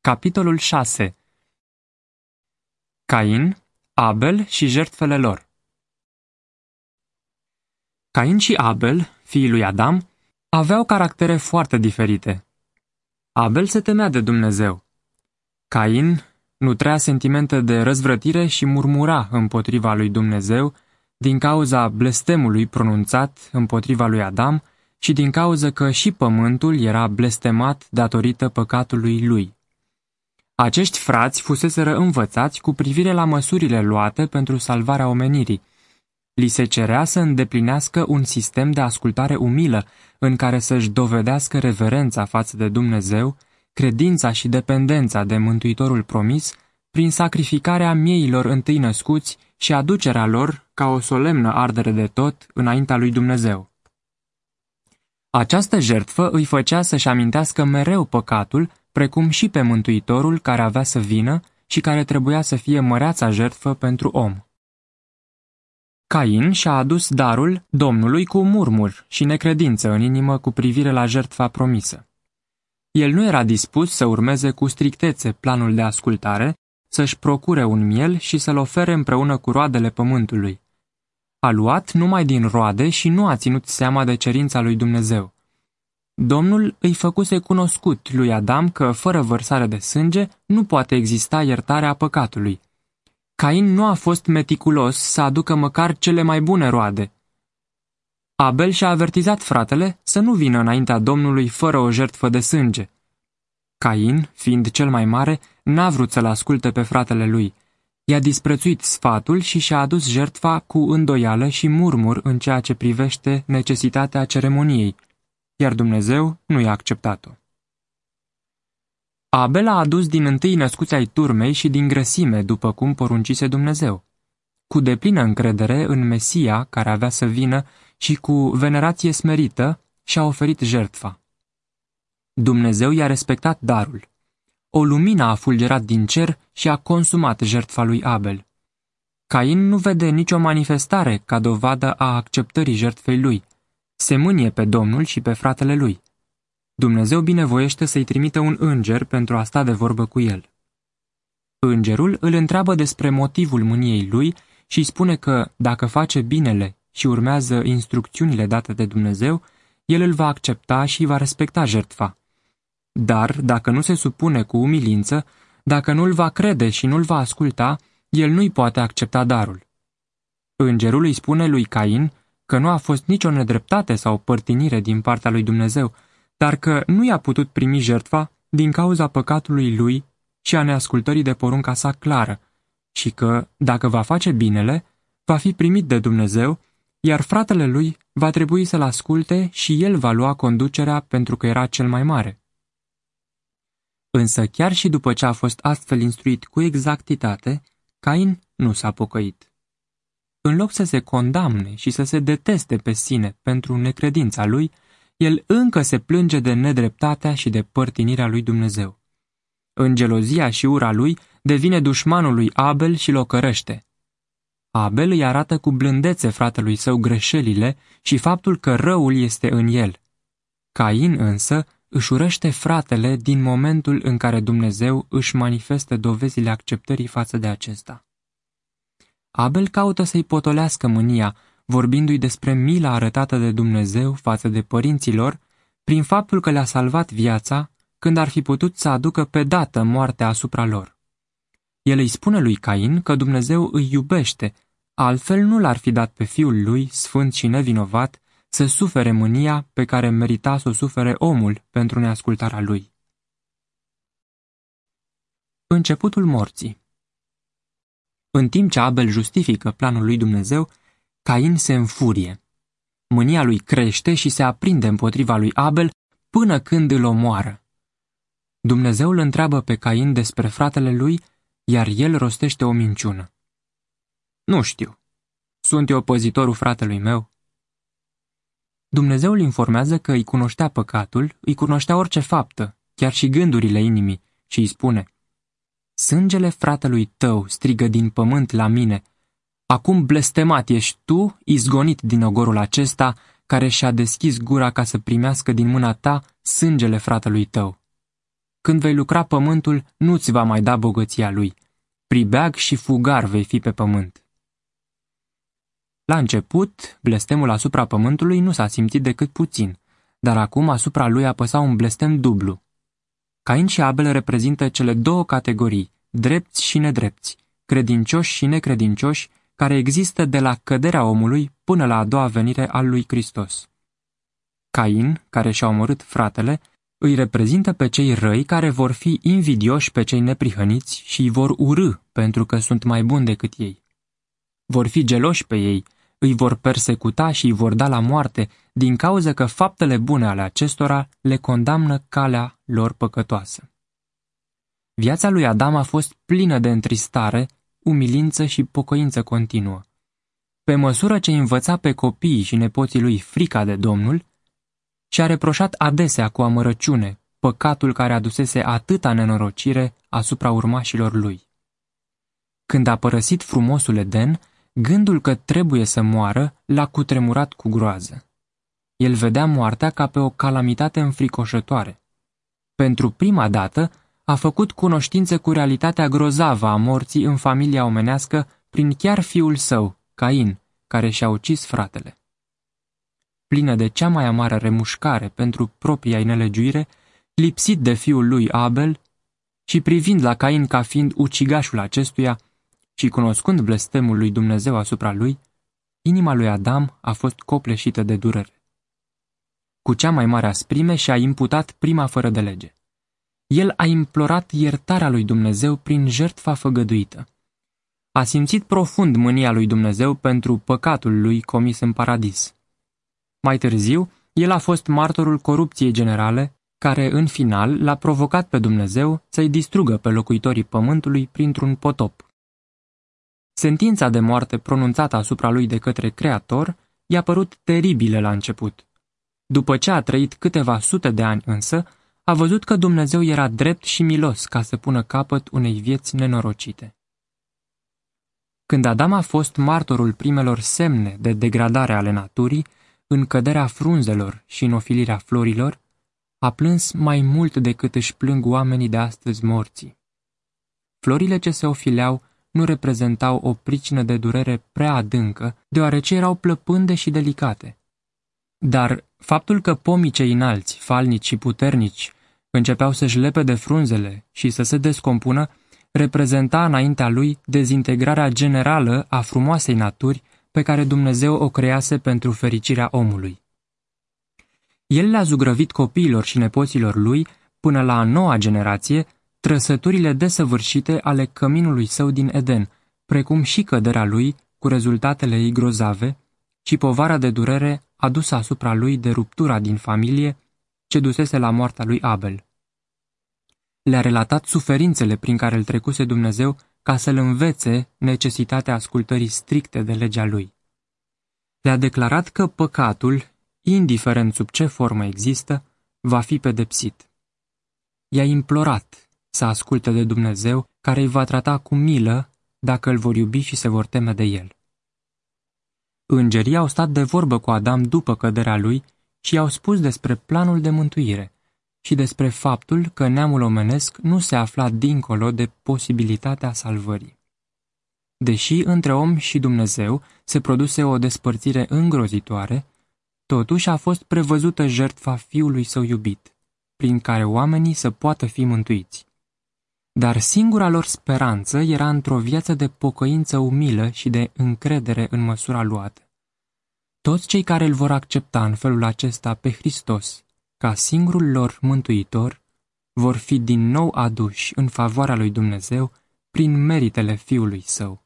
Capitolul 6 Cain, Abel și jertfele lor Cain și Abel, fiii lui Adam, aveau caractere foarte diferite. Abel se temea de Dumnezeu. Cain nutrea sentimente de răzvrătire și murmura împotriva lui Dumnezeu din cauza blestemului pronunțat împotriva lui Adam și din cauza că și pământul era blestemat datorită păcatului lui. Acești frați fuseseră învățați cu privire la măsurile luate pentru salvarea omenirii. Li se cerea să îndeplinească un sistem de ascultare umilă în care să-și dovedească reverența față de Dumnezeu, credința și dependența de Mântuitorul promis, prin sacrificarea mieilor întâi născuți și aducerea lor ca o solemnă ardere de tot înaintea lui Dumnezeu. Această jertfă îi făcea să-și amintească mereu păcatul, precum și pe Mântuitorul care avea să vină și care trebuia să fie măreața jertfă pentru om. Cain și-a adus darul Domnului cu murmur și necredință în inimă cu privire la jertfa promisă. El nu era dispus să urmeze cu strictețe planul de ascultare, să-și procure un miel și să-l ofere împreună cu roadele pământului. A luat numai din roade și nu a ținut seama de cerința lui Dumnezeu. Domnul îi făcuse cunoscut lui Adam că, fără vărsare de sânge, nu poate exista iertarea păcatului. Cain nu a fost meticulos să aducă măcar cele mai bune roade. Abel și-a avertizat fratele să nu vină înaintea Domnului fără o jertfă de sânge. Cain, fiind cel mai mare, n-a vrut să-l asculte pe fratele lui. I-a disprețuit sfatul și și-a adus jertfa cu îndoială și murmur în ceea ce privește necesitatea ceremoniei, iar Dumnezeu nu i-a acceptat-o. Abel a adus din întâi născuți ai turmei și din grăsime, după cum poruncise Dumnezeu. Cu deplină încredere în Mesia, care avea să vină, și cu venerație smerită, și-a oferit jertfa. Dumnezeu i-a respectat darul. O lumină a fulgerat din cer și a consumat jertfa lui Abel. Cain nu vede nicio manifestare ca dovadă a acceptării jertfei lui. Se mânie pe Domnul și pe fratele lui. Dumnezeu binevoiește să-i trimită un înger pentru a sta de vorbă cu el. Îngerul îl întreabă despre motivul mâniei lui și spune că, dacă face binele și urmează instrucțiunile date de Dumnezeu, el îl va accepta și va respecta jertfa. Dar, dacă nu se supune cu umilință, dacă nu-l va crede și nu-l va asculta, el nu-i poate accepta darul. Îngerul îi spune lui Cain că nu a fost nicio nedreptate sau părtinire din partea lui Dumnezeu, dar că nu i-a putut primi jertfa din cauza păcatului lui și a neascultării de porunca sa clară, și că, dacă va face binele, va fi primit de Dumnezeu, iar fratele lui va trebui să-l asculte și el va lua conducerea pentru că era cel mai mare. Însă chiar și după ce a fost astfel instruit cu exactitate, Cain nu s-a pocăit. În loc să se condamne și să se deteste pe sine pentru necredința lui, el încă se plânge de nedreptatea și de părtinirea lui Dumnezeu. În gelozia și ura lui devine dușmanul lui Abel și locărăște. Abel îi arată cu blândețe fratelui său greșelile și faptul că răul este în el. Cain însă își urăște fratele din momentul în care Dumnezeu își manifestă dovezile acceptării față de acesta. Abel caută să-i potolească mânia, vorbindu-i despre mila arătată de Dumnezeu față de părinților, prin faptul că le-a salvat viața, când ar fi putut să aducă pe dată moartea asupra lor. El îi spune lui Cain că Dumnezeu îi iubește, altfel nu l-ar fi dat pe fiul lui, sfânt și nevinovat, să sufere mânia pe care merita să o sufere omul pentru neascultarea lui. Începutul morții În timp ce Abel justifică planul lui Dumnezeu, Cain se înfurie. Mânia lui crește și se aprinde împotriva lui Abel până când îl omoară. Dumnezeu îl întreabă pe Cain despre fratele lui, iar el rostește o minciună. Nu știu. Sunt eu păzitorul fratelui meu? Dumnezeu îl informează că îi cunoștea păcatul, îi cunoștea orice faptă, chiar și gândurile inimii, și îi spune Sângele fratelui tău strigă din pământ la mine, acum blestemat ești tu, izgonit din ogorul acesta, care și-a deschis gura ca să primească din mâna ta sângele fratelui tău. Când vei lucra pământul, nu-ți va mai da bogăția lui. Pribeag și fugar vei fi pe pământ. La început, blestemul asupra pământului nu s-a simțit decât puțin, dar acum asupra lui apăsa un blestem dublu. Cain și Abel reprezintă cele două categorii, drepți și nedrepți, credincioși și necredincioși, care există de la căderea omului până la a doua venire al lui Hristos. Cain, care și-a omorât fratele, îi reprezintă pe cei răi care vor fi invidioși pe cei neprihăniți și îi vor urâ pentru că sunt mai buni decât ei. Vor fi geloși pe ei, îi vor persecuta și îi vor da la moarte din cauza că faptele bune ale acestora le condamnă calea lor păcătoasă. Viața lui Adam a fost plină de întristare, umilință și pocăință continuă. Pe măsură ce învăța pe copiii și nepoții lui frica de Domnul, și-a reproșat adesea cu amărăciune păcatul care adusese atâta nenorocire asupra urmașilor lui. Când a părăsit frumosul Eden, gândul că trebuie să moară l-a cutremurat cu groază. El vedea moartea ca pe o calamitate înfricoșătoare. Pentru prima dată, a făcut cunoștință cu realitatea grozavă a morții în familia omenească prin chiar fiul său, Cain, care și-a ucis fratele. Plină de cea mai amară remușcare pentru propria nelegiuire, lipsit de fiul lui Abel și privind la Cain ca fiind ucigașul acestuia și cunoscând blestemul lui Dumnezeu asupra lui, inima lui Adam a fost copleșită de durere. Cu cea mai mare asprime și-a imputat prima fără de lege el a implorat iertarea lui Dumnezeu prin jertfa făgăduită. A simțit profund mânia lui Dumnezeu pentru păcatul lui comis în paradis. Mai târziu, el a fost martorul corupției generale, care în final l-a provocat pe Dumnezeu să-i distrugă pe locuitorii pământului printr-un potop. Sentința de moarte pronunțată asupra lui de către Creator i-a părut teribilă la început. După ce a trăit câteva sute de ani însă, a văzut că Dumnezeu era drept și milos ca să pună capăt unei vieți nenorocite. Când Adam a fost martorul primelor semne de degradare ale naturii, în căderea frunzelor și în ofilirea florilor, a plâns mai mult decât își plâng oamenii de astăzi morții. Florile ce se ofileau nu reprezentau o pricină de durere prea adâncă, deoarece erau plăpânde și delicate. Dar faptul că pomii cei înalți, falnici și puternici începeau să-și lepe de frunzele și să se descompună, reprezenta înaintea lui dezintegrarea generală a frumoasei naturi pe care Dumnezeu o crease pentru fericirea omului. El le-a zugrăvit copiilor și nepoților lui, până la a noua generație, trăsăturile desăvârșite ale căminului său din Eden, precum și căderea lui cu rezultatele ei grozave, și povara de durere adusă asupra lui de ruptura din familie ce dusese la moartea lui Abel. Le-a relatat suferințele prin care îl trecuse Dumnezeu ca să-l învețe necesitatea ascultării stricte de legea lui. Le-a declarat că păcatul, indiferent sub ce formă există, va fi pedepsit. I-a implorat să asculte de Dumnezeu, care îi va trata cu milă dacă îl vor iubi și se vor teme de el. Îngerii au stat de vorbă cu Adam după căderea lui și i-au spus despre planul de mântuire și despre faptul că neamul omenesc nu se afla dincolo de posibilitatea salvării. Deși între om și Dumnezeu se produse o despărțire îngrozitoare, totuși a fost prevăzută jertfa fiului său iubit, prin care oamenii să poată fi mântuiți. Dar singura lor speranță era într-o viață de pocăință umilă și de încredere în măsura luată. Toți cei care îl vor accepta în felul acesta pe Hristos, ca singurul lor mântuitor, vor fi din nou aduși în favoarea lui Dumnezeu prin meritele Fiului Său.